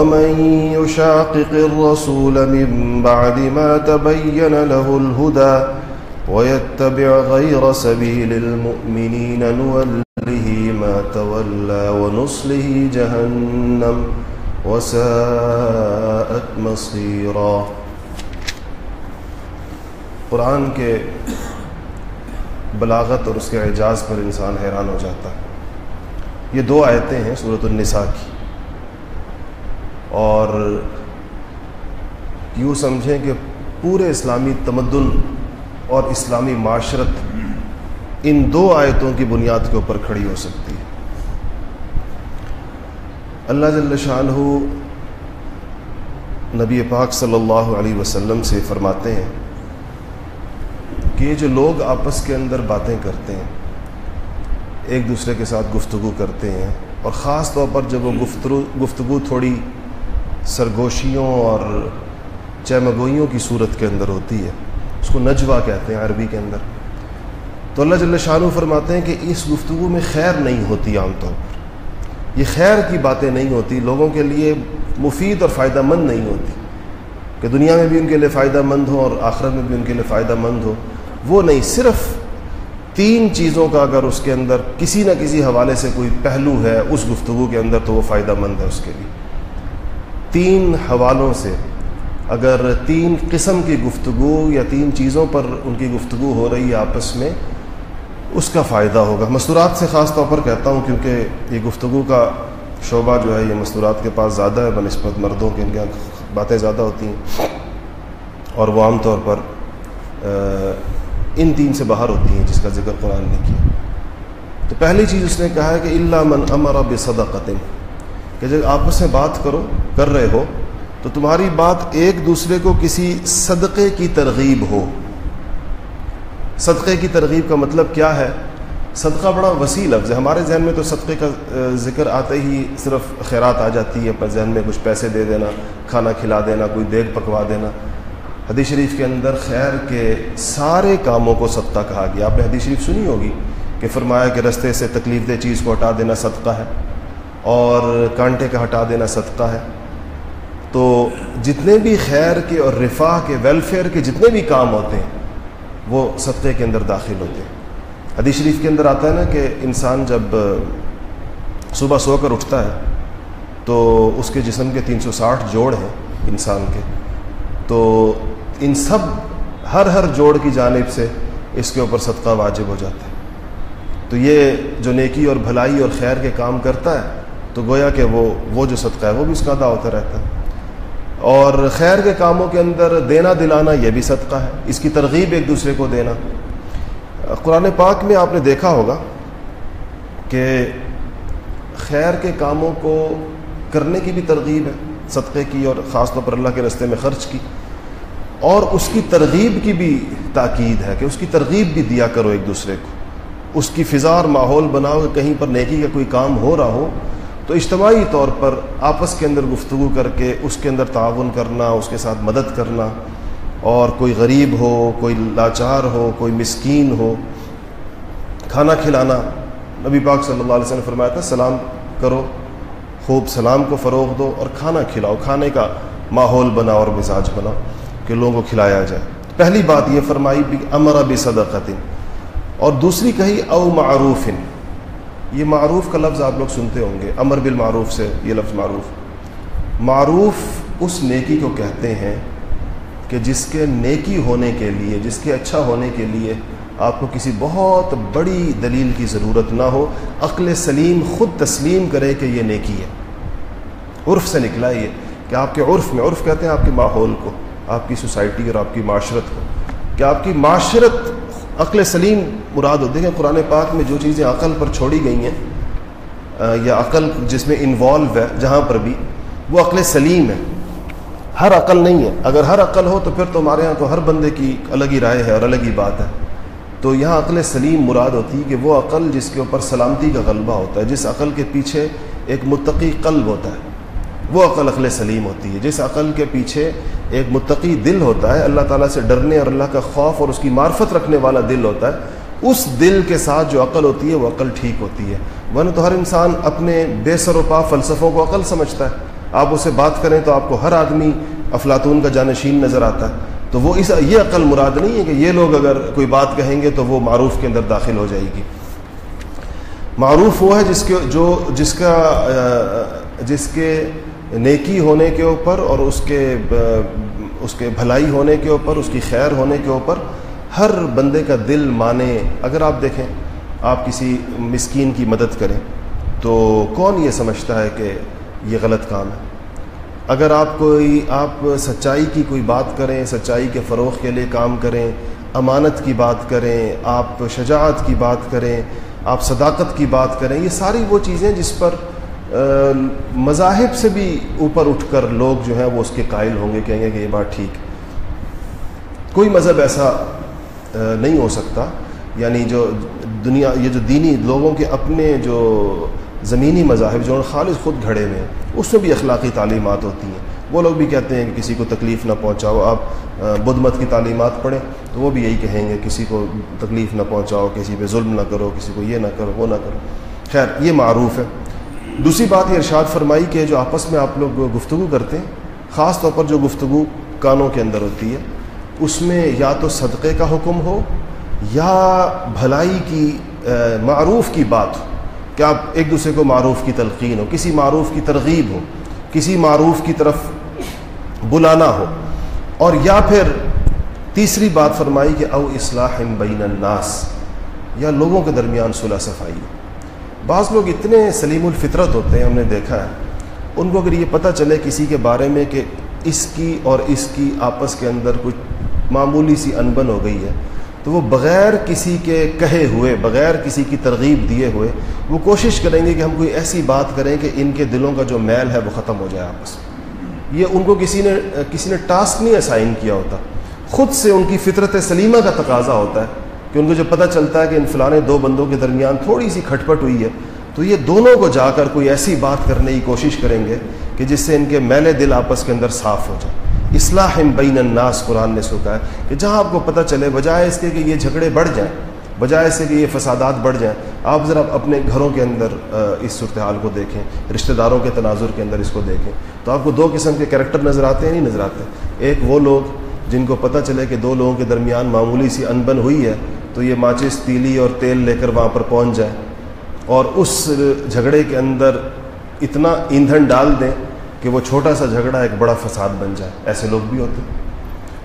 ومن يشاقق الرسول من بعد ما تبين له الهدى ويتبع غير سبيل المؤمنين نوله ما تولى ونصله جهنم وساءت مصيرا۔ قرآن کے بلاغت اور اس کے اعجاز پر انسان حیران ہو جاتا ہے۔ یہ دو آیتیں ہیں صورت النساء کی۔ اور یوں سمجھیں کہ پورے اسلامی تمدن اور اسلامی معاشرت ان دو آیتوں کی بنیاد کے اوپر کھڑی ہو سکتی ہے۔ اللہ جل شاہ نبی پاک صلی اللہ علیہ وسلم سے فرماتے ہیں کہ یہ جو لوگ آپس کے اندر باتیں کرتے ہیں، ایک دوسرے کے ساتھ گفتگو کرتے ہیں اور خاص طور پر جب وہ گفتگو گفتگو تھوڑی سرگوشیوں اور چیمگوئیوں کی صورت کے اندر ہوتی ہے۔ اس کو نجوہ کہتے ہیں عربی کے اندر۔ تو اللہ جل شاہ فرماتے ہیں کہ اس گفتگو میں خیر نہیں ہوتی عام طور پر۔ یہ خیر کی باتیں نہیں ہوتی، لوگوں کے لیے مفید اور فائدہ مند نہیں ہوتی۔ کہ دنیا میں بھی ان کے لیے فائدہ مند ہو اور آخرت میں بھی ان کے لیے فائدہ مند ہو۔ وہ نہیں، صرف تین چیزوں کا اگر اس کے اندر کسی نہ کسی حوالے سے کوئی پہلو ہے اس گفتگو کے اندر، تو وہ فائدہ مند ہے اس کے لیے۔ تین حوالوں سے اگر تین قسم کی گفتگو یا تین چیزوں پر ان کی گفتگو ہو رہی ہے آپس میں، اس کا فائدہ ہوگا۔ مستورات سے خاص طور پر کہتا ہوں کیونکہ یہ گفتگو کا شعبہ جو ہے، یہ مستورات کے پاس زیادہ ہے، بنسبت مردوں کے ان کے باتیں زیادہ ہوتی ہیں۔ اور وہ عام طور پر ان تین سے باہر ہوتی ہیں، جس کا ذکر قرآن نے کیا۔ تو پہلی چیز اس نے کہا ہے کہ اللہ من امر بصدقت کہ جب آپس میں بات کرو، کر رہے ہو، تو تمہاری بات ایک دوسرے کو کسی صدقے کی ترغیب ہو۔ صدقے کی ترغیب کا مطلب کیا ہے؟ صدقہ بڑا وسیع لفظ ہے۔ ہمارے ذہن میں تو صدقے کا ذکر آتے ہی صرف خیرات آ جاتی ہے اپنے ذہن میں کچھ پیسے دے دینا، کھانا کھلا دینا، کوئی دیگ پکوا دینا۔ حدیث شریف کے اندر خیر کے سارے کاموں کو صدقہ کہا گیا۔ آپ نے حدیث شریف سنی ہوگی کہ فرمایا کہ رستے سے تکلیف دہ چیز کو ہٹا دینا صدقہ ہے۔ اور کانٹے کا ہٹا دینا صدقہ ہے۔ تو جتنے بھی خیر کے اور رفاہ کے ویلفیئر کے جتنے بھی کام ہوتے ہیں، وہ صدقے کے اندر داخل ہوتے ہیں۔ حدیث شریف کے اندر آتا ہے نا کہ انسان جب صبح سو کر اٹھتا ہے، تو اس کے جسم کے تین سو ساٹھ جوڑ ہیں انسان کے۔ تو ان سب، ہر ہر جوڑ کی جانب سے اس کے اوپر صدقہ واجب ہو جاتا ہے۔ تو یہ جو نیکی اور بھلائی اور خیر کے کام کرتا ہے تو گویا کہ وہ وہ جو صدقہ ہے وہ بھی اس کا ادا ہوتا رہتا ہے۔ اور خیر کے کاموں کے اندر دینا دلانا یہ بھی صدقہ ہے۔ اس کی ترغیب ایک دوسرے کو دینا۔ قرآن پاک میں آپ نے دیکھا ہوگا کہ خیر کے کاموں کو کرنے کی بھی ترغیب ہے، صدقے کی اور خاص طور پر اللہ کے رستے میں خرچ کی۔ اور اس کی ترغیب کی بھی تاکید ہے کہ اس کی ترغیب بھی دیا کرو ایک دوسرے کو۔ اس کی فضا اور ماحول بناؤ کہ کہیں پر نیکی کا کوئی کام ہو رہا ہو تو اجتماعی طور پر آپس کے اندر گفتگو کر کے اس کے اندر تعاون کرنا، اس کے ساتھ مدد کرنا، اور کوئی غریب ہو، کوئی لاچار ہو، کوئی مسکین ہو، کھانا کھلانا۔ نبی پاک صلی اللہ علیہ وسلم نے فرمایا تھا، سلام کرو، خوب سلام کو فروغ دو اور کھانا کھلاؤ، کھانے کا ماحول بناؤ اور مزاج بناؤ کہ لوگوں کو کھلایا جائے۔ پہلی بات یہ فرمائی بھی امر اب صدقت اور دوسری کہی، او معروف یہ معروف کا لفظ آپ لوگ سنتے ہوں گے، امر بالمعروف سے یہ لفظ معروف۔ معروف اس نیکی کو کہتے ہیں کہ جس کے نیکی ہونے کے لیے، جس کے اچھا ہونے کے لیے آپ کو کسی بہت بڑی دلیل کی ضرورت نہ ہو، عقل سلیم خود تسلیم کرے کہ یہ نیکی ہے۔ عرف سے نکلا یہ کہ آپ کے عرف میں، عرف کہتے ہیں آپ کے ماحول کو، آپ کی سوسائٹی اور آپ کی معاشرت کو۔ کہ آپ کی معاشرت عقل سلیم مراد ہو دیکھیں قرآن پاک میں جو چیزیں عقل پر چھوڑی گئی ہیں یا عقل جس میں انوالو ہے، جہاں پر بھی، وہ عقل سلیم ہے۔ ہر عقل نہیں ہے۔ اگر ہر عقل ہو تو پھر تو ہمارے یہاں تو ہر بندے کی الگ ہی رائے ہے اور الگ ہی بات ہے۔ تو یہاں عقل سلیم مراد ہوتی ہے کہ وہ عقل جس کے اوپر سلامتی کا غلبہ ہوتا ہے، جس عقل کے پیچھے ایک متقی قلب ہوتا ہے۔ وہ عقل عقل سلیم ہوتی ہے۔ جس عقل کے پیچھے ایک متقی دل ہوتا ہے، اللہ تعالیٰ سے ڈرنے اور اللہ کا خوف اور اس کی معرفت رکھنے والا دل ہوتا ہے، اس دل کے ساتھ جو عقل ہوتی ہے، وہ عقل ٹھیک ہوتی ہے۔ ورنہ تو ہر انسان اپنے بے سر و پا فلسفوں کو عقل سمجھتا ہے۔ آپ اسے بات کریں تو آپ کو ہر آدمی افلاطون کا جانشین نظر آتا ہے۔ تو وہ اس یہ عقل مراد نہیں ہے کہ یہ لوگ اگر کوئی بات کہیں گے تو وہ معروف کے اندر داخل ہو جائے گی۔ معروف وہ ہے جس کے جو جس کا جس کے نیکی ہونے کے اوپر اور اس کے اس کے بھلائی ہونے کے اوپر، اس کی خیر ہونے کے اوپر ہر بندے کا دل مانے۔ اگر آپ دیکھیں، آپ کسی مسکین کی مدد کریں تو کون یہ سمجھتا ہے کہ یہ غلط کام ہے؟ اگر آپ کوئی، آپ سچائی کی کوئی بات کریں، سچائی کے فروغ کے لیے کام کریں، امانت کی بات کریں، آپ شجاعت کی بات کریں، آپ صداقت کی بات کریں، یہ ساری وہ چیزیں جس پر مذاہب سے بھی اوپر اٹھ کر لوگ جو ہیں وہ اس کے قائل ہوں گے، کہیں گے کہ یہ بات ٹھیک کوئی مذہب ایسا نہیں ہو سکتا۔ یعنی جو دنیا، یہ جو دینی لوگوں کے اپنے جو زمینی مذاہب جو خالص خود گھڑے ہوئے ہیں اس میں بھی اخلاقی تعلیمات ہوتی ہیں۔ وہ لوگ بھی کہتے ہیں کہ کسی کو تکلیف نہ پہنچاؤ۔ آپ بدھ مت کی تعلیمات پڑھیں تو وہ بھی یہی کہیں گے، کسی کو تکلیف نہ پہنچاؤ، کسی پہ ظلم نہ کرو، کسی کو یہ نہ کرو، وہ نہ کرو۔ خیر، یہ معروف ہے۔ دوسری بات یہ ارشاد فرمائی کہ جو آپس میں آپ لوگ گفتگو کرتے ہیں، خاص طور پر جو گفتگو کانوں کے اندر ہوتی ہے، اس میں یا تو صدقے کا حکم ہو یا بھلائی کی معروف کی بات ہو۔ کہ آپ ایک دوسرے کو معروف کی تلقین ہو، کسی معروف کی ترغیب ہو، کسی معروف کی طرف بلانا ہو۔ اور یا پھر تیسری بات فرمائی کہ او اصلاح بین الناس، یا لوگوں کے درمیان صلح صفائی۔ ہو بعض لوگ اتنے سلیم الفطرت ہوتے ہیں، ہم نے دیکھا ہے۔ ان کو اگر یہ پتہ چلے کسی کے بارے میں کہ اس کی اور اس کی آپس کے اندر کچھ معمولی سی انبن ہو گئی ہے، تو وہ بغیر کسی کے کہے ہوئے، بغیر کسی کی ترغیب دیے ہوئے وہ کوشش کریں گے کہ ہم کوئی ایسی بات کریں کہ ان کے دلوں کا جو میل ہے وہ ختم ہو جائے آپس میں۔ یہ ان کو کسی نے کسی نے ٹاسک نہیں اسائن کیا ہوتا۔ خود سے ان کی فطرت سلیمہ کا تقاضا ہوتا ہے۔ کہ ان کو جب پتہ چلتا ہے کہ ان فلانے دو بندوں کے درمیان تھوڑی سی کھٹ پٹ ہوئی ہے، تو یہ دونوں کو جا کر کوئی ایسی بات کرنے کی کوشش کریں گے کہ جس سے ان کے میلے دل آپس کے اندر صاف ہو جائے۔ اصلاح بین الناس قرآن نے سوکھا ہے کہ جہاں آپ کو پتہ چلے، بجائے اس کے کہ یہ جھگڑے بڑھ جائیں، بجائے اس سے کہ یہ فسادات بڑھ جائیں، آپ ذرا اپنے گھروں کے اندر اس صورتحال کو دیکھیں، رشتہ داروں کے تناظر کے اندر اس کو دیکھیں۔ تو آپ کو دو قسم کے کریکٹر نظر آتے ہیں نہیں نظر آتے؟ ایک وہ لوگ جن کو پتہ چلے کہ دو لوگوں کے درمیان معمولی سی انبن ہوئی ہے تو یہ ماچس تیلی اور تیل لے کر وہاں پر پہنچ جائیں اور اس جھگڑے کے اندر اتنا ایندھن ڈال دیں کہ وہ چھوٹا سا جھگڑا ایک بڑا فساد بن جائے، ایسے لوگ بھی ہوتے۔ ہیں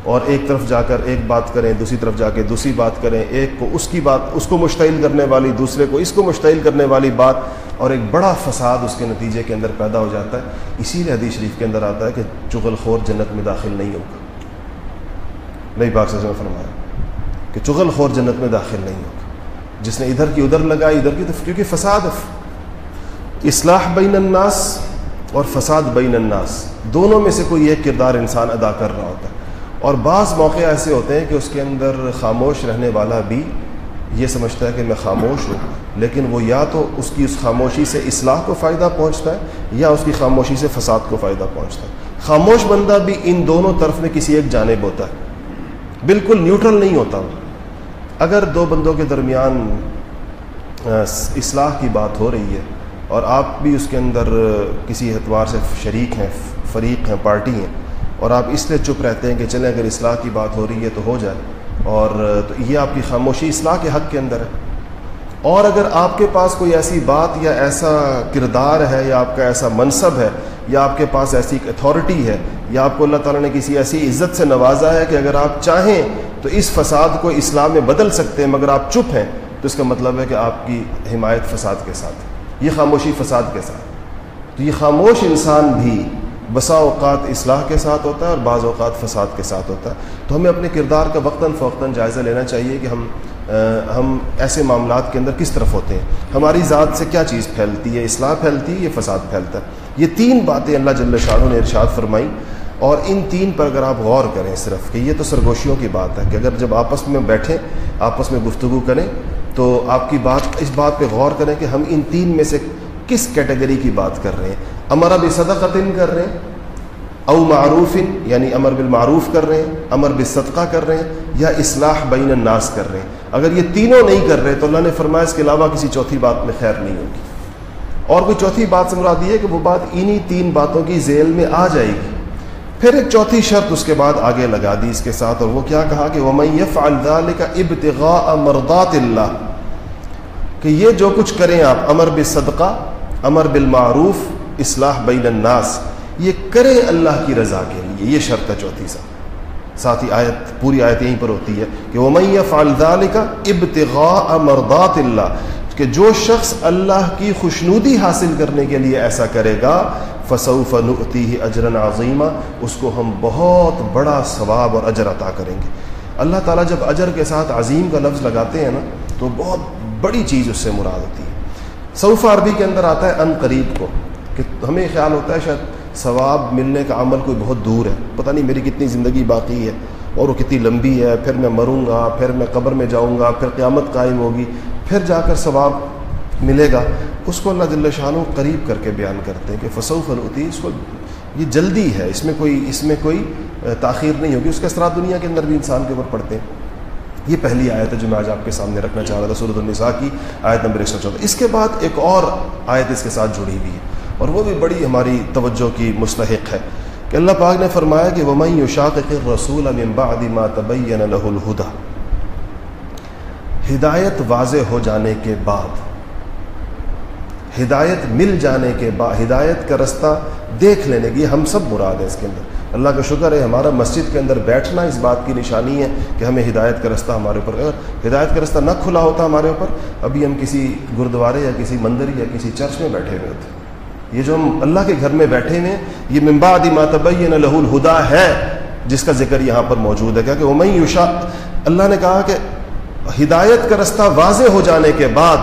اور ایک طرف جا کر ایک بات کریں، دوسری طرف جا کے دوسری بات کریں، ایک کو اس کی بات، اس کو مشتعل کرنے والی، دوسرے کو اس کو مشتعل کرنے والی بات، اور ایک بڑا فساد اس کے نتیجے کے اندر پیدا ہو جاتا ہے۔ اسی لیے حدیث شریف کے اندر آتا ہے کہ چغل خور جنت میں داخل نہیں ہوگا۔ نئی پاک سے فرمایا۔ کہ چغل خور جنت میں داخل نہیں ہوگا جس نے ادھر کی ادھر لگائی، ادھر کی تو کیونکہ فساد اصلاح بین الناس اور فساد بین الناس، دونوں میں سے کوئی ایک کردار انسان ادا کر رہا ہوتا ہے۔ اور بعض موقع ایسے ہوتے ہیں کہ اس کے اندر خاموش رہنے والا بھی یہ سمجھتا ہے کہ میں خاموش ہوں، لیکن وہ یا تو اس کی اس خاموشی سے اصلاح کو فائدہ پہنچتا ہے یا اس کی خاموشی سے فساد کو فائدہ پہنچتا ہے۔ خاموش بندہ بھی ان دونوں طرف میں کسی ایک جانب ہوتا ہے۔ بالکل نیوٹرل نہیں ہوتا اگر دو بندوں کے درمیان اصلاح کی بات ہو رہی ہے اور آپ بھی اس کے اندر کسی اعتبار سے شریک ہیں، فریق ہیں، پارٹی ہیں، اور آپ اس لیے چپ رہتے ہیں کہ چلیں اگر اصلاح کی بات ہو رہی ہے تو ہو جائے، اور تو یہ آپ کی خاموشی اصلاح کے حق کے اندر ہے۔ اور اگر آپ کے پاس کوئی ایسی بات یا ایسا کردار ہے یا آپ کا ایسا منصب ہے یا آپ کے پاس ایسی اتھارٹی ہے یا آپ کو اللہ تعالیٰ نے کسی ایسی عزت سے نوازا ہے کہ اگر آپ چاہیں تو اس فساد کو اسلام میں بدل سکتے ہیں مگر آپ چپ ہیں، تو اس کا مطلب ہے کہ آپ کی حمایت فساد کے ساتھ یہ خاموشی فساد کے ساتھ تو یہ خاموش انسان بھی بسا اوقات اصلاح کے ساتھ ہوتا ہے اور بعض اوقات فساد کے ساتھ ہوتا ہے۔ تو ہمیں اپنے کردار کا وقتاً فوقتاً جائزہ لینا چاہیے کہ ہم ہم ایسے معاملات کے اندر کس طرف ہوتے ہیں۔ ہماری ذات سے کیا چیز پھیلتی ہے؟ اصلاح پھیلتی ہے یہ فساد پھیلتا ہے؟ یہ تین باتیں اللہ جل شاہ نے ارشاد فرمائی۔ اور ان تین پر اگر آپ غور کریں صرف کہ یہ تو سرگوشیوں کی بات ہے کہ اگر جب آپس میں بیٹھیں، آپس میں گفتگو کریں، تو آپ کی بات، اس بات پہ غور کریں کہ ہم ان تین میں سے کس کیٹیگری کی بات کر رہے ہیں۔ امر اب صدقتن کر رہے ہیں، او معروف یعنی امر بالمعروف کر رہے ہیں، امر بالصدقہ کر رہے ہیں، یا اصلاح بین الناس کر رہے ہیں۔ اگر یہ تینوں نہیں کر رہے تو اللہ نے فرمایا اس کے علاوہ کسی چوتھی بات میں خیر نہیں ہوگی۔ اور کوئی چوتھی بات سے مراد یہ ہے کہ وہ بات انہی تین باتوں کی ذیل میں آ جائے گی۔ پھر ایک چوتھی شرط اس کے بعد آگے لگا دی اس کے ساتھ، اور وہ کیا کہا کہ ومف الدال کا ابتغاء مردات اللہ کہ یہ جو کچھ کریں آپ، امر بالصدقہ، امر بالمعروف، اصلاح بین الناس، یہ کریں اللہ کی رضا کے لیے، یہ شرط ہے چوتھی سا۔ ساتھ ہی آیت، پوری آیت یہیں پر ہوتی ہے کہ ومف الدال کا ابتغاء مردات اللہ کہ جو شخص اللہ کی خوشنودی حاصل کرنے کے لیے ایسا کرے گا فصوف نعتی ہی عظیمہ اس کو ہم بہت بڑا ثواب اور اجر عطا کریں گے۔ اللہ تعالیٰ جب اجر کے ساتھ عظیم کا لفظ لگاتے ہیں نا، تو بہت بڑی چیز اس سے مراد ہوتی ہے۔ صوف عربی کے اندر آتا ہے ان قریب کو، کہ ہمیں خیال ہوتا ہے شاید ثواب ملنے کا عمل کوئی بہت دور ہے۔ پتہ نہیں میری کتنی زندگی باقی ہے اور وہ کتنی لمبی ہے، پھر میں مروں گا، پھر میں قبر میں جاؤں گا، پھر قیامت قائم ہوگی، پھر جا کر ثواب ملے گا۔ اس کو اللہ جل شاہ قریب کر کے بیان کرتے ہیں کہ فصوف ہوتی اس کو یہ جلدی ہے، اس میں کوئی، اس میں کوئی تاخیر نہیں ہوگی، اس کے اثرات دنیا کے اندر بھی انسان کے اوپر پڑتے ہیں۔ یہ پہلی آیت ہے جو میں آج آپ کے سامنے رکھنا چاہ رہا تھا سورت النساء کی آیت نمبر ایک سو چودہ۔ اس کے بعد ایک اور آیت اس کے ساتھ جڑی ہوئی ہے، اور وہ بھی بڑی ہماری توجہ کی مستحق ہے کہ اللہ پاک نے فرمایا کہ ومئی وشاق رسول تبین له الہدا ہدایت واضح ہو جانے کے بعد ہدایت مل جانے کے بعد ہدایت کا رستہ دیکھ لینے کی ہم سب مراد ہیں اس کے اندر۔ اللہ کا شکر ہے ہمارا مسجد کے اندر بیٹھنا اس بات کی نشانی ہے کہ ہمیں ہدایت کا رستہ ہمارے اوپر اگر ہدایت کا رستہ نہ کھلا ہوتا ہمارے اوپر، ابھی ہم کسی گرودوارے یا کسی مندر یا کسی چرچ میں بیٹھے ہوئے تھے یہ جو ہم اللہ کے گھر میں بیٹھے ہوئے یہ ممبادی ماتبئی لہ الہدا ہے، جس کا ذکر یہاں پر موجود ہے۔ کیا کہ وہ میں یوشا اللہ نے کہا کہ ہدایت کا رستہ واضح ہو جانے کے بعد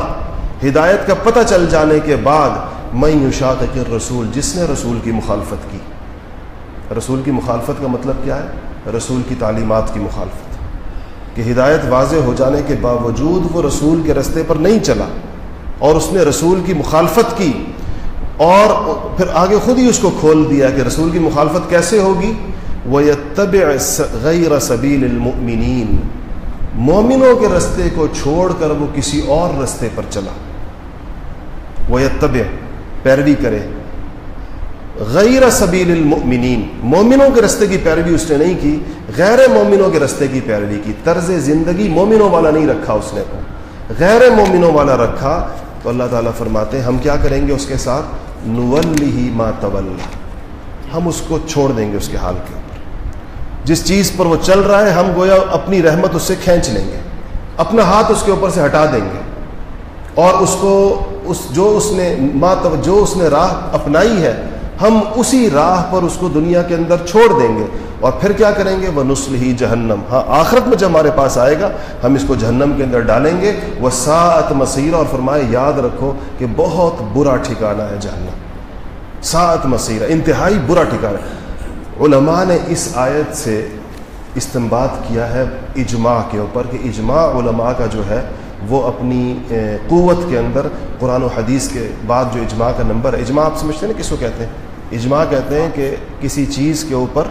ہدایت کا پتہ چل جانے کے بعد میں یوشاق کے رسول جس نے رسول کی مخالفت کی۔ رسول کی مخالفت کا مطلب کیا ہے؟ رسول کی تعلیمات کی مخالفت۔ کہ ہدایت واضح ہو جانے کے باوجود وہ رسول کے رستے پر نہیں چلا اور اس نے رسول کی مخالفت کی اور پھر آگے خود ہی اس کو کھول دیا کہ رسول کی مخالفت کیسے ہوگی؟ وہ طب غیر سبیل المؤمنین مومنوں کے رستے کو چھوڑ کر وہ کسی اور رستے پر چلا۔ وہ طب پیروی کرے۔ غیر سبیل المؤمنین، مومنوں کے رستے کی پیروی اس نے نہیں کی، غیر مومنوں کے رستے کی پیروی کی۔ طرز زندگی مومنوں والا نہیں رکھا اس نے۔ غیر مومنوں والا رکھا، تو اللہ تعالیٰ فرماتے ہیں، ہم کیا کریں گے اس کے ساتھ؟ نولی ما طول ہم اس کو چھوڑ دیں گے اس کے حال کے اوپر۔ جس چیز پر وہ چل رہا ہے، ہم گویا اپنی رحمت اس سے کھینچ لیں گے۔ اپنا ہاتھ اس کے اوپر سے ہٹا دیں گے۔ اور اس کو اس جو اس نے ما جو اس نے راہ اپنائی ہے، ہم اسی راہ پر اس کو دنیا کے اندر چھوڑ دیں گے۔ اور پھر کیا کریں گے؟ وہ نسل ہی جہنم ہاں آخرت میں جب ہمارے پاس آئے گا، ہم اس کو جہنم کے اندر ڈالیں گے۔ وہ سات مسیرہ اور فرمائے، یاد رکھو کہ بہت برا ٹھکانا ہے جہنم۔ سات مسیرہ انتہائی برا ٹھکانا علماء نے اس آیت سے استعمال کیا ہے اجماع کے اوپر کہ اجماع علماء کا جو ہے وہ اپنی قوت کے اندر قرآن و حدیث کے بعد جو اجماع کا نمبر ہے اجماع آپ سمجھتے ہیں نا کس کو کہتے ہیں؟ اجماع کہتے ہیں کہ کسی چیز کے اوپر،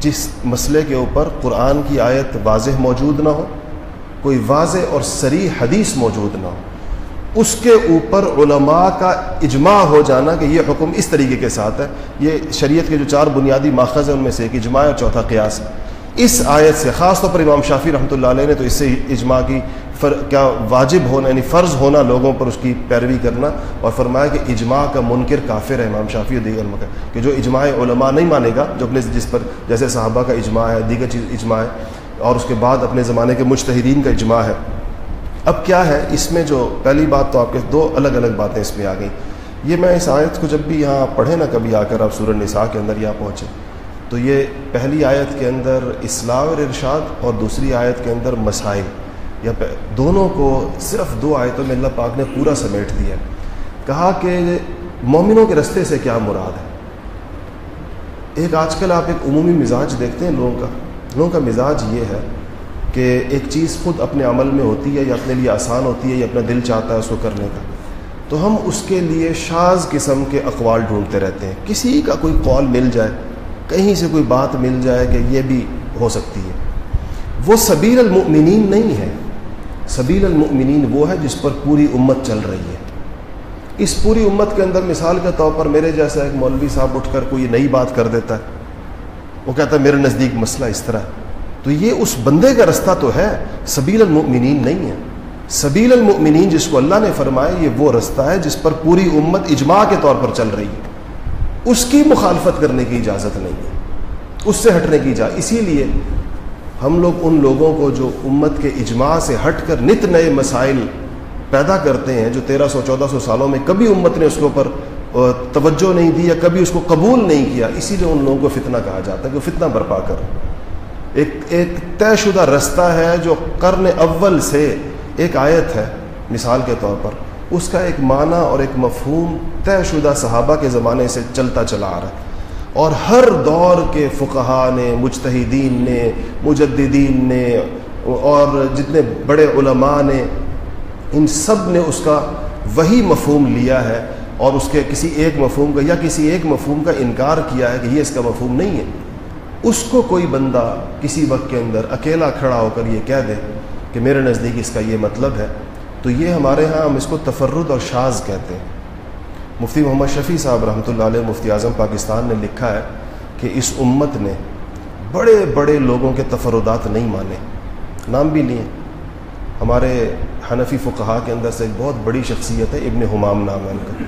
جس مسئلے کے اوپر قرآن کی آیت واضح موجود نہ ہو، کوئی واضح اور سری حدیث موجود نہ ہو، اس کے اوپر علماء کا اجماع ہو جانا کہ یہ حکم اس طریقے کے ساتھ ہے۔ یہ شریعت کے جو چار بنیادی ماخذ ہیں، ان میں سے ایک اجماع اور چوتھا قیاس ہے۔ اس آیت سے، خاص طور پر امام شافی رحمۃ اللہ علیہ نے تو اس سے اجماع کی فر کیا واجب ہونا یعنی فرض ہونا لوگوں پر اس کی پیروی کرنا اور فرمایا کہ اجماع کا منکر کافر ہے، امام شافی اور دیگر مکہ، کہ جو اجماع علماء نہیں مانے گا، جو اپنے جس پر، جیسے صحابہ کا اجماع ہے، دیگر چیز اجماع ہے، اور اس کے بعد اپنے زمانے کے مشتحدین کا اجماع ہے۔ اب کیا ہے؟ اس میں جو پہلی بات تو آپ کے دو الگ الگ باتیں اس میں آ گئیں۔ یہ میں اس آیت کو جب بھی یہاں پڑھے نا، کبھی آ کر آپ سورہ نساء کے اندر یہاں پہنچے تو یہ پہلی آیت کے اندر اصلاح اور ارشاد اور دوسری آیت کے اندر مسائل۔ یا دونوں کو صرف دو آیتوں میں اللہ پاک نے پورا سمیٹ دیا کہا کہ مومنوں کے رستے سے کیا مراد ہے؟ ایک آج کل آپ ایک عمومی مزاج دیکھتے ہیں لوگوں کا۔ لوگوں کا مزاج یہ ہے کہ ایک چیز خود اپنے عمل میں ہوتی ہے یا اپنے لیے آسان ہوتی ہے یا اپنا دل چاہتا ہے اس کو کرنے کا۔ تو ہم اس کے لیے شاز قسم کے اقوال ڈھونڈتے رہتے ہیں۔ کسی کا کوئی قول مل جائے، کہیں سے کوئی بات مل جائے کہ یہ بھی ہو سکتی ہے۔ وہ سبیل المؤمنین نہیں ہے۔ سبیل المؤمنین وہ ہے جس پر پوری امت چل رہی ہے۔ اس پوری امت کے اندر مثال کے طور پر میرے جیسا ایک مولوی صاحب اٹھ کر کوئی نئی بات کر دیتا ہے، وہ کہتا ہے میرے نزدیک مسئلہ اس طرح ہے۔ تو یہ اس بندے کا رستہ تو ہے، سبیل المؤمنین نہیں ہے۔ سبیل المؤمنین جس کو اللہ نے فرمایا، یہ وہ رستہ ہے جس پر پوری امت اجماع کے طور پر چل رہی ہے۔ اس کی مخالفت کرنے کی اجازت نہیں ہے، اس سے ہٹنے کی اجازت۔ اسی لیے ہم لوگ ان لوگوں کو جو امت کے اجماع سے ہٹ کر نت نئے مسائل پیدا کرتے ہیں، جو تیرہ سو، چودہ سو سالوں میں کبھی امت نے اس کے اوپر توجہ نہیں دی یا کبھی اس کو قبول نہیں کیا، اسی لیے ان لوگوں کو فتنہ کہا جاتا ہے کہ فتنہ برپا کر ایک ایک طے شدہ رستہ ہے جو قرن اول سے ایک آیت ہے، مثال کے طور پر۔ اس کا ایک معنی اور ایک مفہوم طے شدہ صحابہ کے زمانے سے چلتا چلا آ رہا ہے۔ اور ہر دور کے فقہا نے، مجتہدین نے، مجددین نے، اور جتنے بڑے علماء نے، ان سب نے اس کا وہی مفہوم لیا ہے اور اس کے کسی ایک مفہوم کا یا کسی ایک مفہوم کا انکار کیا ہے کہ یہ اس کا مفہوم نہیں ہے۔ اس کو کوئی بندہ کسی وقت کے اندر اکیلا کھڑا ہو کر یہ کہہ دے کہ میرے نزدیک اس کا یہ مطلب ہے، تو یہ ہمارے ہاں ہم اس کو تفرد اور شاز کہتے ہیں۔ مفتی محمد شفیع صاحب رحمۃ اللہ علیہ مفتی اعظم پاکستان نے لکھا ہے کہ اس امت نے بڑے بڑے لوگوں کے تفردات نہیں مانے۔ نام بھی لیے۔ ہمارے حنفی فقہا کے اندر سے ایک بہت بڑی شخصیت ہے ابن حمام نام ہے ان کا۔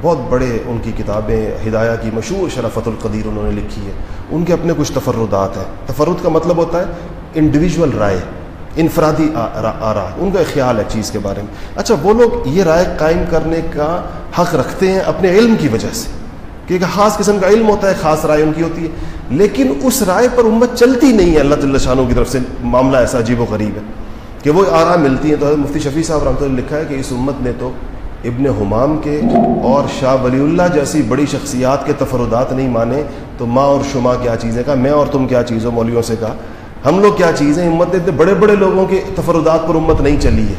بہت بڑے ان کی کتابیں، ہدایہ کی مشہور شرفت القدیر انہوں نے لکھی ہے۔ ان کے اپنے کچھ تفردات ہیں۔ تفرد کا مطلب ہوتا ہے انڈیویجول رائے۔ انفرادی آرا ان کا خیال ہے چیز کے بارے میں۔ اچھا وہ لوگ یہ رائے قائم کرنے کا حق رکھتے ہیں اپنے علم کی وجہ سے۔ کیونکہ خاص قسم کا علم ہوتا ہے، خاص رائے ان کی ہوتی ہے۔ لیکن اس رائے پر امت چلتی نہیں ہے، اللہ تعالی شانوں کی طرف سے معاملہ ایسا عجیب و غریب ہے کہ وہ آرام ملتی ہیں۔ تو مفتی شفیع صاحب رحمۃ اللہ لکھا ہے کہ اس امت نے تو ابن حمام کے اور شاہ ولی اللہ جیسی بڑی شخصیات کے تفردات نہیں مانے۔ تو ماں اور شما کیا چیزیں کہا، میں اور تم کیا چیز ہو مولویوں سے کہا۔ ہم لوگ کیا چیزیں امت اتنے بڑے بڑے لوگوں کے تفردات پر امت نہیں چلی ہے۔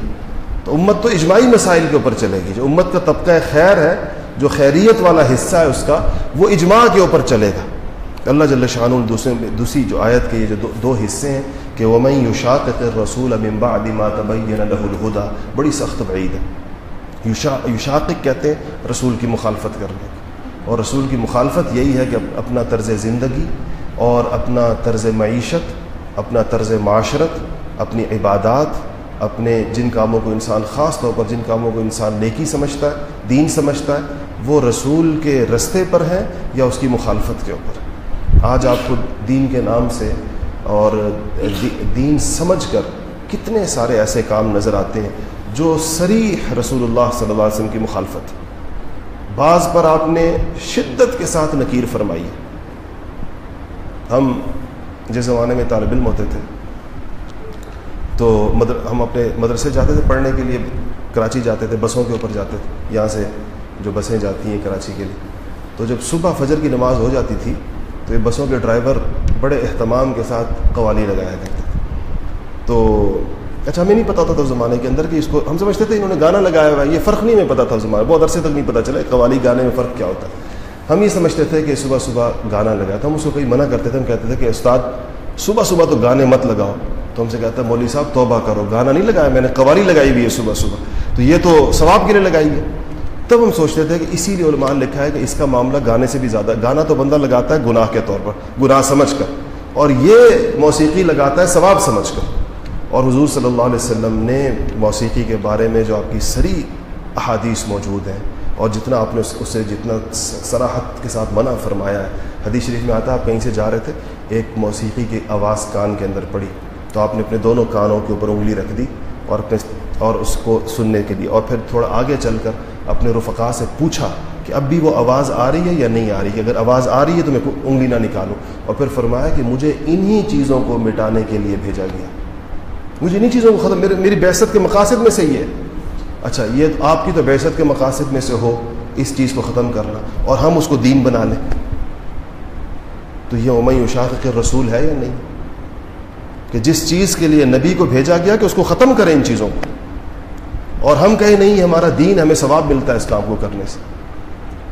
تو امت تو اجماعی مسائل کے اوپر چلے گی۔ جو امت کا طبقہ خیر ہے، جو خیریت والا حصہ ہے اس کا، وہ اجماع کے اوپر چلے گا۔ اللہ جل شان دوسرے دوسری جو آیت کے یہ جو دو حصے ہیں کہ وہ میں یوشاق رسول امبا عدیمہ طبعین الہدا بڑی سخت بعید ہے۔ یوشا یوشاقق کہتے ہیں رسول کی مخالفت کرنے اور رسول کی مخالفت یہی ہے کہ اپنا طرز زندگی اور اپنا طرز معیشت اپنا طرز معاشرت، اپنی عبادات، اپنے جن کاموں کو انسان خاص طور پر جن کاموں کو انسان نیکی سمجھتا ہے، دین سمجھتا ہے، وہ رسول کے رستے پر ہیں یا اس کی مخالفت کے اوپر؟ آج آپ کو دین کے نام سے اور دین سمجھ کر کتنے سارے ایسے کام نظر آتے ہیں جو سریح رسول اللہ صلی اللہ علیہ وسلم کی مخالفت بعض پر آپ نے شدت کے ساتھ نکیر فرمائی ہم جس زمانے میں طالب علم ہوتے تھے۔ تو مدر، ہم اپنے مدرسے جاتے تھے پڑھنے کے لیے، کراچی جاتے تھے، بسوں کے اوپر جاتے تھے۔ یہاں سے جو بسیں جاتی ہیں کراچی کے لیے۔ تو جب صبح فجر کی نماز ہو جاتی تھی، تو یہ بسوں کے ڈرائیور بڑے اہتمام کے ساتھ قوالی لگایا کرتے تھے۔ تو اچھا ہمیں نہیں پتا تھا اس زمانے کے اندر کہ اس کو، ہم سمجھتے تھے انہوں نے گانا لگایا ہوا ہے، یہ فرق نہیں میں پتا تھا اس زمانے بہت عرصے تک نہیں پتا چلا قوالی گانے میں فرق کیا ہوتا ہے۔ ہم یہ سمجھتے تھے کہ صبح صبح گانا لگایا تو ہم اس کو کہیں منع کرتے تھے، ہم کہتے تھے کہ استاد، صبح صبح تو گانے مت لگاؤ۔ تو ہم سے کہتا ہے، مولوی صاحب، توبہ کرو، گانا نہیں لگایا، میں نے قواری لگائی ہوئی ہے صبح صبح۔ تو یہ تو ثواب کے لیے لگائی ہے۔ تب ہم سوچتے تھے کہ اسی لیے علماء لکھا ہے کہ اس کا معاملہ گانے سے بھی زیادہ، گانا تو بندہ لگاتا ہے گناہ کے طور پر، گناہ سمجھ کر۔ اور یہ موسیقی لگاتا ہے ثواب سمجھ کر۔ اور حضور صلی اللہ علیہ وسلم نے موسیقی کے بارے میں جو آپ کی سری احادیث موجود ہیں اور جتنا آپ نے اسے جتنا سراحت کے ساتھ منع فرمایا ہے، حدیث شریف میں آتا آپ کہیں سے جا رہے تھے، ایک موسیقی کی آواز کان کے اندر پڑی۔ تو آپ نے اپنے دونوں کانوں کے اوپر انگلی رکھ دی اور اپنے اور اس کو سننے کے لیے، اور پھر تھوڑا آگے چل کر اپنے رفقا سے پوچھا کہ اب بھی وہ آواز آ رہی ہے یا نہیں آ رہی ہے؟ اگر آواز آ رہی ہے تو میں انگلی نہ نکالوں۔ اور پھر فرمایا کہ مجھے انہی چیزوں کو مٹانے کے لیے بھیجا گیا۔ مجھے انہی چیزوں کو ختم میرے میری بحثت کے مقاصد میں سے ہی ہے۔ اچھا یہ آپ کی تو بحثت کے مقاصد میں سے ہو، اس چیز کو ختم کرنا اور ہم اس کو دین بنا لیں۔ تو یہ عمئی اشاق کے رسول ہے یا نہیں؟ کہ جس چیز کے لیے نبی کو بھیجا گیا کہ اس کو ختم کریں ان چیزوں کو۔ اور ہم کہیں نہیں ہمارا دین، ہمیں ثواب ملتا ہے اس کام کو کرنے سے۔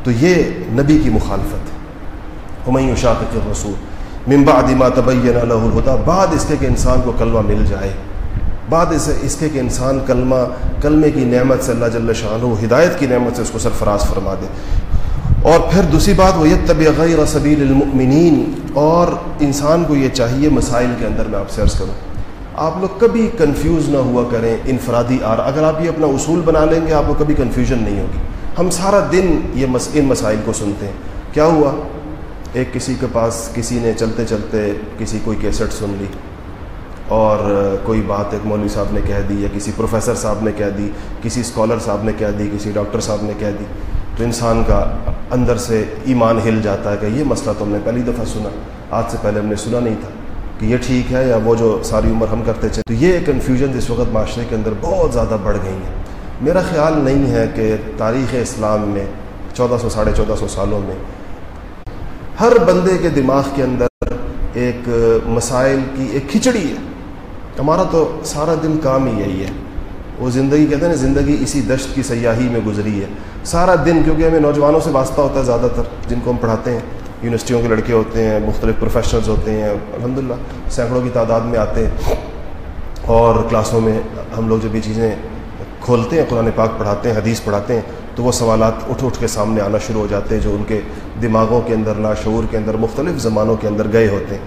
تو یہ نبی کی مخالفت ہے۔ ہمئی اشاق کے رسول ممبا دما تبین الہدا بعد اس کے کہ انسان کو کلمہ مل جائے۔ بعد اسے اس کے کہ انسان کلمہ کلمے کی نعمت سے اللہ جل شاہ ہدایت کی نعمت سے اس کو سرفراز فرما دے۔ اور پھر دوسری بات وہ یہ طب غیر صبیر المؤمنین اور انسان کو یہ چاہیے مسائل کے اندر میں آپ سے عرض کروں۔ آپ لوگ کبھی کنفیوز نہ ہوا کریں انفرادی آر۔ اگر آپ یہ اپنا اصول بنا لیں گے، آپ کو کبھی کنفیوژن نہیں ہوگی۔ ہم سارا دن یہ مس ان مسائل کو سنتے ہیں۔ کیا ہوا؟ ایک کسی کے پاس کسی نے چلتے چلتے کسی کوئی کیسٹ سن لی۔ اور کوئی بات ایک مولوی صاحب نے کہہ دی یا کسی پروفیسر صاحب نے کہہ دی، کسی اسکالر صاحب نے کہہ دی، کسی ڈاکٹر صاحب نے کہہ دی، تو انسان کا اندر سے ایمان ہل جاتا ہے کہ یہ مسئلہ تو ہم نے پہلی دفعہ سنا، آج سے پہلے ہم نے سنا نہیں تھا کہ یہ ٹھیک ہے یا وہ جو ساری عمر ہم کرتے تھے تو یہ کنفیوژن جس وقت معاشرے کے اندر بہت زیادہ بڑھ گئی ہیں میرا خیال نہیں ہے کہ تاریخ اسلام میں، چودہ سو، ساڑھے چودہ سو سالوں میں، ہر بندے کے دماغ کے اندر ایک مسائل کی ایک کھچڑی ہے۔ ہمارا تو سارا دن کام ہی یہی ہے۔ وہ زندگی کہتے ہیں نا، زندگی اسی دشت کی سیاحی میں گزری ہے۔ سارا دن، کیونکہ ہمیں نوجوانوں سے واسطہ ہوتا ہے زیادہ تر، جن کو ہم پڑھاتے ہیں، یونیورسٹیوں کے لڑکے ہوتے ہیں، مختلف پروفیشنلز ہوتے ہیں الحمد للہ سینکڑوں کی تعداد میں آتے ہیں۔ اور کلاسوں میں ہم لوگ جب یہ چیزیں کھولتے ہیں، قرآن پاک پڑھاتے ہیں، حدیث پڑھاتے ہیں، تو وہ سوالات اٹھ اٹھ کے سامنے آنا شروع ہو جاتے ہیں جو ان کے دماغوں کے اندر لاشعور کے اندر، مختلف زمانوں کے اندر گئے ہوتے ہیں۔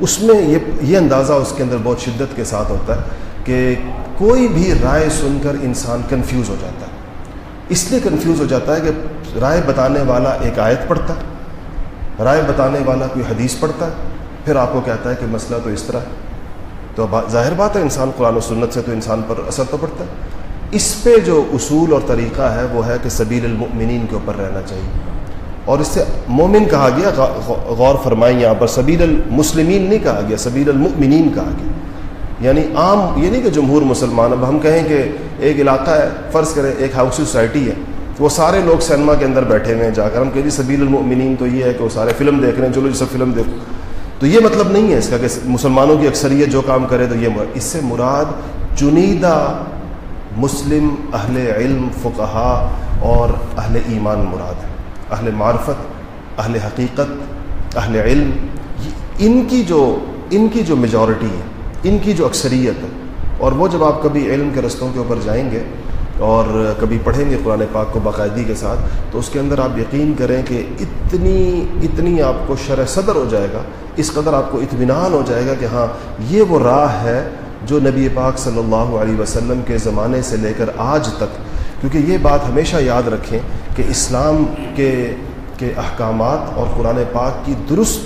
اس میں یہ یہ اندازہ اس کے اندر بہت شدت کے ساتھ ہوتا ہے کہ کوئی بھی رائے سن کر انسان کنفیوز ہو جاتا ہے۔ اس لیے کنفیوز ہو جاتا ہے کہ رائے بتانے والا ایک آیت پڑھتا ہے، رائے بتانے والا کوئی حدیث پڑھتا ہے، پھر آپ کو کہتا ہے کہ مسئلہ تو اس طرح ہے۔ تو ظاہر بات ہے، انسان قرآن و سنت سے تو انسان پر اثر تو پڑتا ہے۔ اس پہ جو اصول اور طریقہ ہے، وہ ہے کہ سبیل المؤمنین کے اوپر رہنا چاہیے۔ اور اس سے مومن کہا گیا غور فرمائیں یہاں پر، سبیل المسلمین نہیں کہا گیا، سبیل المؤمنین کہا گیا۔ یعنی عام، یہ نہیں کہ جمہور مسلمان، اب ہم کہیں کہ ایک علاقہ ہے، فرض کریں ایک ہاؤس سوسائٹی ہے، وہ سارے لوگ سینما کے اندر بیٹھے ہوئے ہیں، جا کر ہم کہ جی سبیل المؤمنین تو یہ ہے کہ وہ سارے فلم دیکھ رہے ہیں، چلو جی سب فلم دیکھو۔ تو یہ مطلب نہیں ہے اس کا کہ مسلمانوں کی اکثریت جو کام کرے تو یہ اس سے مراد چنیدہ مسلم اہل علم، فقہا اور اہل ایمان مراد ہے۔ اہل معرفت، اہل حقیقت، اہل علم، ان کی جو، ان کی جو میجورٹی ہے، ان کی جو اکثریت ہے، اور وہ جب آپ کبھی علم کے رستوں کے اوپر جائیں گے اور کبھی پڑھیں گے قرآن پاک کو باقاعدگی کے ساتھ، تو اس کے اندر آپ یقین کریں کہ اتنی اتنی آپ کو شرح صدر ہو جائے گا، اس قدر آپ کو اطمینان ہو جائے گا کہ ہاں یہ وہ راہ ہے جو نبی پاک صلی اللہ علیہ وسلم کے زمانے سے لے کر آج تک کیونکہ یہ بات ہمیشہ یاد رکھیں کہ اسلام کے کے احکامات اور قرآن پاک کی درست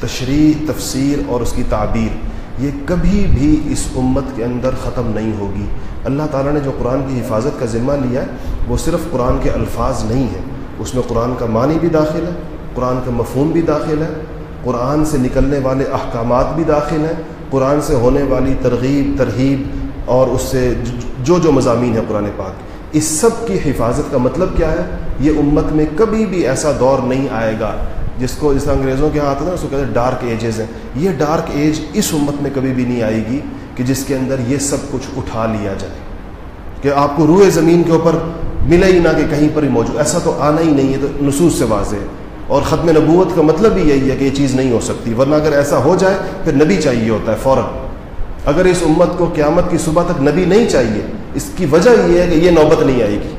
تشریح، تفسیر اور اس کی تعبیر، یہ کبھی بھی اس امت کے اندر ختم نہیں ہوگی۔ اللہ تعالیٰ نے جو قرآن کی حفاظت کا ذمہ لیا ہے، وہ صرف قرآن کے الفاظ نہیں ہیں۔ اس میں قرآن کا معنی بھی داخل ہے، قرآن کا مفہوم بھی داخل ہے، قرآن سے نکلنے والے احکامات بھی داخل ہیں، قرآن سے ہونے والی ترغیب ترغیب اور اس سے جو جو مضامین ہیں قرآن پاک اس سب کی حفاظت کا مطلب کیا ہے؟ یہ امت میں کبھی بھی ایسا دور نہیں آئے گا جس کو جس انگریزوں کے ہاتھ ہے نا، اس کو کہتے ہیں ڈارک ایجز ہیں۔ یہ ڈارک ایج اس امت میں کبھی بھی نہیں آئے گی کہ جس کے اندر یہ سب کچھ اٹھا لیا جائے۔ کہ آپ کو روئے زمین کے اوپر ملے ہی نہ کہ کہیں پر ہی موجود۔ ایسا تو آنا ہی نہیں ہے تو نصوص سے واضح ہے۔ اور ختم نبوت کا مطلب بھی یہی ہے کہ یہ چیز نہیں ہو سکتی۔ ورنہ اگر ایسا ہو جائے، پھر نبی چاہیے ہوتا ہے، فوراً۔ اگر اس امت کو قیامت کی صبح تک نبی نہیں چاہیے اس کی وجہ یہ ہے کہ یہ نوبت نہیں آئے گی۔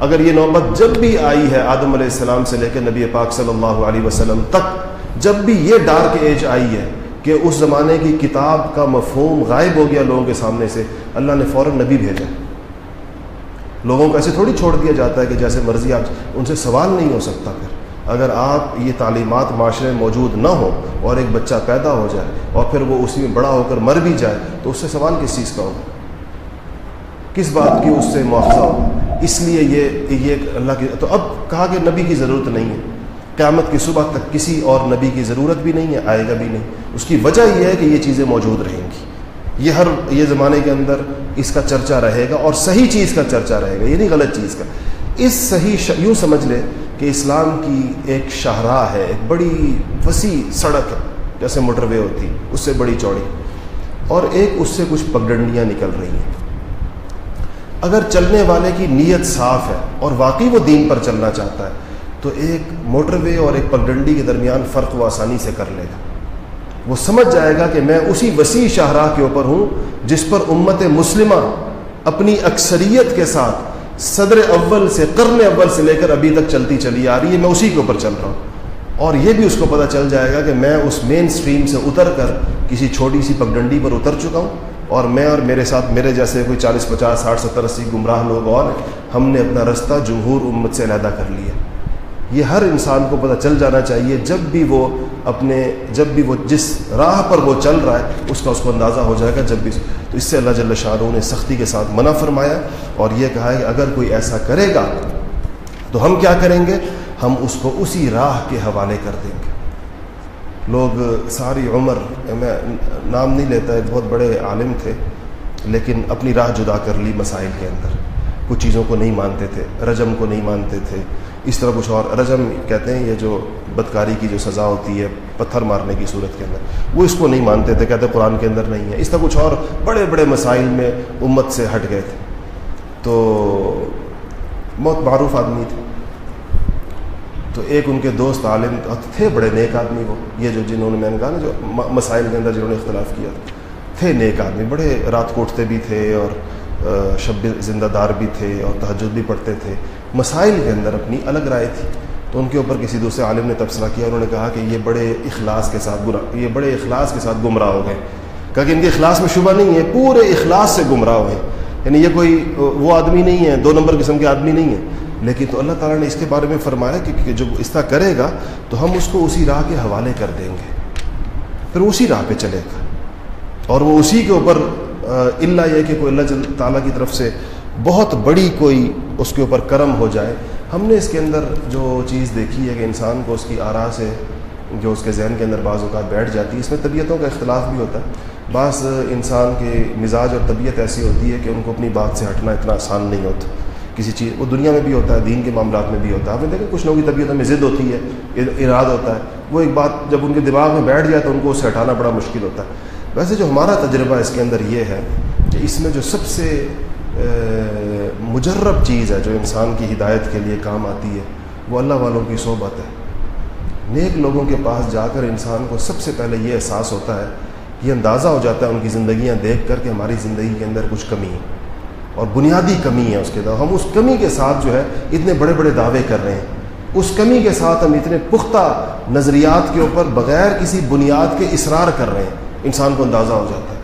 اگر یہ نوبت جب بھی آئی ہے آدم علیہ السلام سے لے کے نبی پاک صلی اللہ علیہ وسلم تک، جب بھی یہ ڈارک ایج آئی ہے کہ اس زمانے کی کتاب کا مفہوم غائب ہو گیا لوگوں کے سامنے سے، اللہ نے فوراً نبی بھیجا۔ لوگوں کو ایسے تھوڑی چھوڑ دیا جاتا ہے کہ جیسے مرضی آپ، ان سے سوال نہیں ہو سکتا پھر۔ اگر آپ یہ تعلیمات معاشرے میں موجود نہ ہو اور ایک بچہ پیدا ہو جائے اور پھر وہ اسی میں بڑا ہو کر مر بھی جائے، تو اس سے سوال کس چیز کا ہوگا؟ کس بات کی اس سے مواخذہ ہو؟ اس لیے یہ یہ اللہ کی تو اب کہا کہ نبی کی ضرورت نہیں ہے۔ قیامت کی صبح تک کسی اور نبی کی ضرورت بھی نہیں ہے، آئے گا بھی نہیں۔ اس کی وجہ یہ ہے کہ یہ چیزیں موجود رہیں گی۔ یہ ہر یہ زمانے کے اندر اس کا چرچا رہے گا اور صحیح چیز کا چرچا رہے گا، یہ نہیں غلط چیز کا۔ اس صحیح یوں سمجھ لے کہ اسلام کی ایک شاہراہ ہے، ایک بڑی وسیع سڑک ہے، جیسے موٹر وے ہوتی، اس سے بڑی چوڑی۔ اور ایک اس سے کچھ پگڈنڈیاں نکل رہی ہیں۔ اگر چلنے والے کی نیت صاف ہے اور واقعی وہ دین پر چلنا چاہتا ہے، تو ایک موٹر وے اور ایک پگڈنڈی کے درمیان فرق وہ آسانی سے کر لے گا۔ وہ سمجھ جائے گا کہ میں اسی وسیع شاہراہ کے اوپر ہوں جس پر امت مسلمہ اپنی اکثریت کے ساتھ صدر اول سے قرن اول سے لے کر ابھی تک چلتی چلی آ رہی ہے۔ میں اسی کے اوپر چل رہا ہوں۔ اور یہ بھی اس کو پتہ چل جائے گا کہ میں اس مین سٹریم سے اتر کر کسی چھوٹی سی پگڈنڈی پر اتر چکا ہوں۔ اور میں اور میرے ساتھ میرے جیسے کوئی چالیس پچاس ساٹھ ستر اسی گمراہ لوگ اور ہم نے اپنا رستہ جمہور امت سے علیحدہ کر لیا۔ یہ ہر انسان کو پتہ چل جانا چاہیے، جب بھی وہ اپنے، جب بھی وہ جس راہ پر وہ چل رہا ہے، اس کا اس کو اندازہ ہو جائے گا جب بھی۔ تو اس سے اللہ جل شاہ نے سختی کے ساتھ منع فرمایا اور یہ کہا ہے کہ اگر کوئی ایسا کرے گا تو ہم کیا کریں گے؟ ہم اس کو اسی راہ کے حوالے کر دیں گے۔ لوگ ساری عمر میں نام نہیں لیتا، ایک بہت بڑے عالم تھے، لیکن اپنی راہ جدا کر لی مسائل کے اندر۔ کچھ چیزوں کو نہیں مانتے تھے، رجم کو نہیں مانتے تھے۔ اس طرح کچھ اور، رجم کہتے ہیں یہ جو بدکاری کی جو سزا ہوتی ہے، پتھر مارنے کی صورت کے اندر۔ وہ اس کو نہیں مانتے تھے، کہتے قرآن کے اندر نہیں ہے۔ اس طرح کچھ اور بڑے بڑے مسائل میں امت سے ہٹ گئے تھے۔ تو بہت معروف آدمی تھے۔ تو ایک ان کے دوست عالم تھے، بڑے نیک آدمی وہ، یہ جو جنہوں نے میں نے کہا نا، جو مسائل کے اندر جنہوں نے اختلاف کیا تھا تھے نیک آدمی، بڑے رات کوٹتے بھی تھے اور شب زندہ دار بھی تھے اور تہجد بھی پڑھتے تھے۔ مسائل کے اندر اپنی الگ رائے تھی۔ تو ان کے اوپر کسی دوسرے عالم نے تبصرہ کیا، انہوں نے کہا کہ یہ بڑے اخلاص کے ساتھ برا یہ بڑے اخلاص کے ساتھ گمراہ ہو گئے۔ کہا کہ ان کے اخلاص میں شبہ نہیں ہے، پورے اخلاص سے گمراہ ہوئے۔ یعنی یہ کوئی، وہ آدمی نہیں ہے، دو نمبر قسم کے آدمی نہیں ہے لیکن تو اللہ تعالیٰ نے اس کے بارے میں فرمایا کہ جب اس طرح کرے گا تو ہم اس کو اسی راہ کے حوالے کر دیں گے۔ پھر اسی راہ پہ چلے گا۔ اور وہ اسی کے اوپر اللہ یہ کہ کوئی اللہ تعالیٰ کی طرف سے بہت بڑی کوئی اس کے اوپر کرم ہو جائے۔ ہم نے اس کے اندر جو چیز دیکھی ہے کہ انسان کو اس کی آرا سے جو اس کے ذہن کے اندر بعض اوقات بیٹھ جاتی ہے، اس میں طبیعتوں کا اختلاف بھی ہوتا ہے۔ بعض انسان کے مزاج اور طبیعت ایسی ہوتی ہے کہ ان کو اپنی بات سے ہٹنا اتنا آسان نہیں ہوتا۔ کسی چیز وہ دنیا میں بھی ہوتا ہے، دین کے معاملات میں بھی ہوتا ہے۔ آپ نے دیکھا کچھ لوگوں کی طبیعت میں ضد ہوتی ہے اراد ہوتا ہے۔ وہ ایک بات جب ان کے دماغ میں بیٹھ جائے تو ان کو اسے ہٹانا بڑا مشکل ہوتا ہے۔ ویسے جو ہمارا تجربہ اس کے اندر یہ ہے کہ اس میں جو سب سے مجرب چیز ہے، جو انسان کی ہدایت کے لیے کام آتی ہے، وہ اللہ والوں کی صحبت ہے۔ نیک لوگوں کے پاس جا کر انسان کو سب سے پہلے یہ احساس ہوتا ہے، یہ اندازہ ہو جاتا ہے ان کی زندگیاں دیکھ کر کہ ہماری زندگی کے اندر کچھ کمی ہے۔ اور بنیادی کمی ہے اس کے ہم اس کمی کے ساتھ جو ہے اتنے بڑے بڑے دعوے کر رہے ہیں۔ اس کمی کے ساتھ ہم اتنے پختہ نظریات کے اوپر بغیر کسی بنیاد کے اصرار کر رہے ہیں۔ انسان کو اندازہ ہو جاتا ہے۔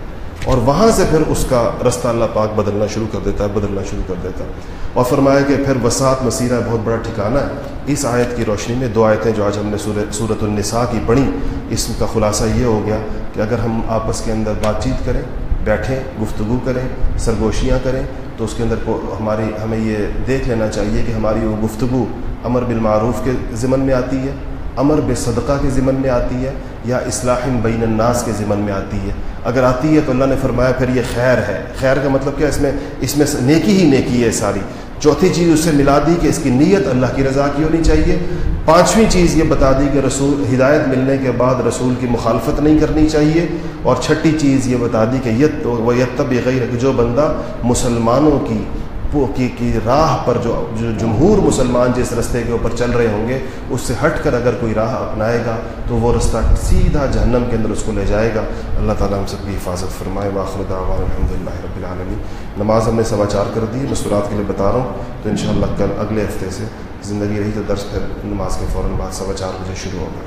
اور وہاں سے پھر اس کا رستہ اللہ پاک بدلنا شروع کر دیتا ہے، بدلنا شروع کر دیتا ہے۔ اور فرمایا کہ پھر وسعت مسیرہ بہت بڑا ٹھکانہ ہے۔ اس آیت کی روشنی میں دو آیتیں جو آج ہم نے صورت النساء کی پڑھی، اس کا خلاصہ یہ ہو گیا کہ اگر ہم آپس کے اندر بات چیت کریں، بیٹھیں، گفتگو کریں، سرگوشیاں کریں تو اس کے اندر کو ہماری ہمیں یہ دیکھ لینا چاہیے کہ ہماری وہ گفتگو امر بالمعروف کے ضمن میں آتی ہے، امر بے صدقہ کے ضمن میں آتی ہے، یا اصلاح بین الناس کے ضمن میں آتی ہے۔ اگر آتی ہے تو اللہ نے فرمایا، پھر یہ خیر ہے۔ خیر کا مطلب کیا؟ اس میں اس میں نیکی ہی نیکی ہے ساری۔ چوتھی چیز اس سے ملا دی کہ اس کی نیت اللہ کی رضا کی ہونی چاہیے۔ پانچویں چیز یہ بتا دی کہ رسول، ہدایت ملنے کے بعد رسول کی مخالفت نہیں کرنی چاہیے۔ اور چھٹی چیز یہ بتا دی کہ یت و یتب غیر جو بندہ مسلمانوں کی کی کی راہ پر جو جو جمہور مسلمان جس رستے کے اوپر چل رہے ہوں گے، اس سے ہٹ کر اگر کوئی راہ اپنائے گا، تو وہ رستہ سیدھا جہنم کے اندر اس کو لے جائے گا۔ اللہ تعالیٰ ہم سب کی حفاظت فرمائے۔ واخر دعوان الحمد للہ رب العالمین۔ نماز ہم نے سوا چار کر دی مسورات کے لیے بتا رہا ہوں۔ تو انشاءاللہ کل اگلے ہفتے سے زندگی رہی تو درس پھر نماز کے فوراً بعد سوا چار بجے شروع ہوگا۔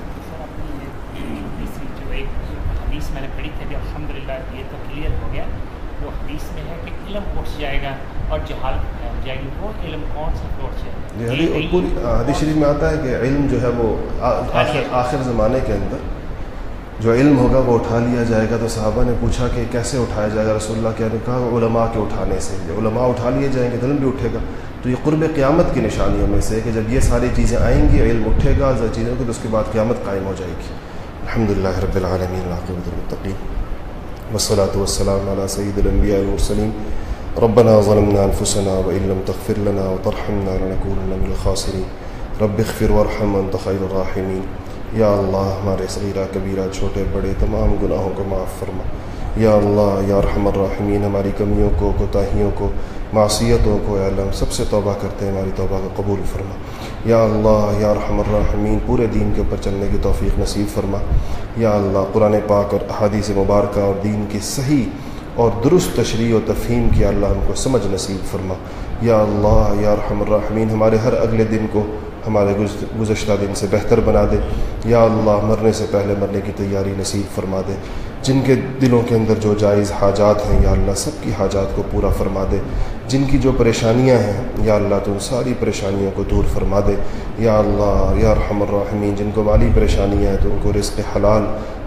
میں نے پڑھی تھی الحمد للہ یہ تو کلیئر ہو گیا۔ وہ حدیث میں ہے کہ علم اٹھ جائے گا۔ اور جہالت گی وہ علم کون سا گا پوری حدیث شریف میں آتا ہے کہ علم جو ہے وہ آخر آخر زمانے کے اندر جو علم ہوگا وہ اٹھا لیا جائے گا۔ تو صحابہ نے پوچھا کہ کیسے اٹھایا جائے گا؟ رسول اللہ کیا نے کہا علماء کے اٹھانے سے علماء اٹھا لیے جائیں گے علم بھی اٹھے گا۔ تو یہ قرب قیامت کی نشانیوں میں سے کہ جب یہ ساری چیزیں آئیں گی علم اٹھے گا چیزوں کی تو اس کے بعد قیامت قائم ہو جائے گی۔ الحمد للہ رب العالمین المطقین والصلاة والسلام على سيد الأنبياء والمرسلين ربنا ظلمنا أنفسنا وإن لم تغفر لنا وترحمنا لنكونن من الخاسرين. رب اغفر وارحم أنت خير الراحمين. یا اللہ ہمارے صغیرہ، کبیرہ، چھوٹے، بڑے، تمام گناہوں کو معاف فرما. یا اللہ، یا رحم الرحمین ہماری کمیوں کو، کوتاہیوں کو، معصیتوں کو یا اللہ ہم سب سے توبہ کرتے ہیں، ہماری توبہ کو قبول فرما. یا اللہ، یا رحم الرحمین پورے دین کے اوپر چلنے کی توفیق نصیب فرما. یا اللہ، قرآن پاک اور احادیث مبارکہ اور دین کی صحیح اور درست تشریح و تفہیم کی اللہ ہم کو سمجھ نصیب فرما۔ یا اللہ، یا رحم الرحمین ہمارے ہر اگلے دن کو ہمارے گزشتہ دن سے بہتر بنا دے۔ یا اللہ، مرنے سے پہلے مرنے کی تیاری نصیب فرما دے۔ جن کے دلوں کے اندر جو جائز حاجات ہیں، یا اللہ سب کی حاجات کو پورا فرما دے۔ جن کی جو پریشانیاں ہیں، یا اللہ تو ان ساری پریشانیوں کو دور فرما دے۔ یا اللہ، یا رحم الرحمین جن کو مالی پریشانیاں ہیں، تو ان کو رزق حلال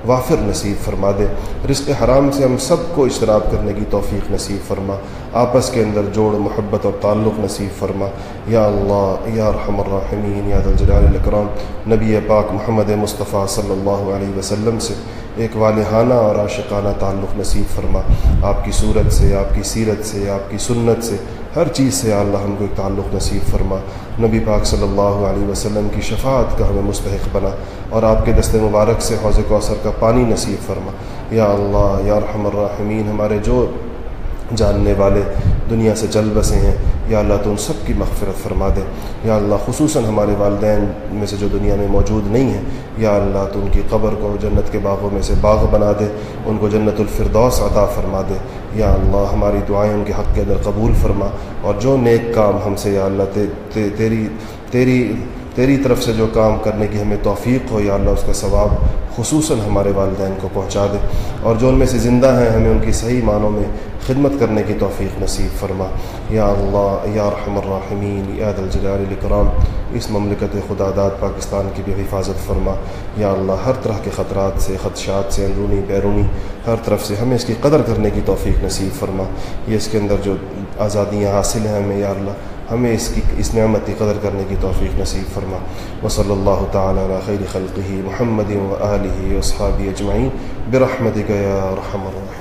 وافر نصیب فرما دے۔ رزق حرام سے ہم سب کو اشتراب کرنے کی توفیق نصیب فرما۔ آپس کے اندر جوڑ، محبت اور تعلق نصیب فرما۔ یا اللہ، یا رحم الرحمین یا دلجلال الاکرام نبی پاک محمد مصطفیٰ صلی اللہ علیہ وسلم سے ایک والہانہ اور عاشقانہ تعلق نصیب فرما۔ آپ کی صورت سے، آپ کی سیرت سے، آپ کی سنت سے، ہر چیز سے اللہ ہم کو ایک تعلق نصیب فرما۔ نبی پاک صلی اللہ علیہ وسلم کی شفاعت کا ہمیں مستحق بنا اور آپ کے دست مبارک سے حوض کوثر کا پانی نصیب فرما۔ یا اللہ، یا رحم الرحمین، ہمارے جو جاننے والے دنیا سے چل بسے ہیں یا اللہ تو ان سب کی مغفرت فرما دے۔ یا اللہ خصوصاً ہمارے والدین میں سے جو دنیا میں موجود نہیں ہیں، یا اللہ تو ان کی قبر کو جنت کے باغوں میں سے باغ بنا دے، ان کو جنت الفردوس عطا فرما دے۔ یا اللہ ہماری دعائیں ان کے حق کے اندر قبول فرما۔ اور جو نیک کام ہم سے، یا اللہ تیری تیری تیری طرف سے جو کام کرنے کی ہمیں توفیق ہو، یا اللہ اس کا ثواب خصوصاً ہمارے والدین کو پہنچا دے۔ اور جو ان میں سے زندہ ہیں، ہمیں ان کی صحیح معنوں میں خدمت کرنے کی توفیق نصیب فرما۔ یا اللہ، یا رحم الرحمین یا الجلال الاکرام اس مملکت خدا داد پاکستان کی بھی حفاظت فرما۔ یا اللہ، ہر طرح کے خطرات سے، خدشات سے، اندرونی، بیرونی، ہر طرف سے ہمیں اس کی قدر کرنے کی توفیق نصیب فرما۔ یہ اس کے اندر جو آزادیاں حاصل ہیں ہمیں، یا اللہ ہمیں اس کی اس نعمت کی قدر کرنے کی توفیق نصیب فرما۔ و صلی اللہ تعالیٰ علی خیر خلقہ محمد و علیہ وصحاب اجمعین۔ برحمتک یا رحم الرحیم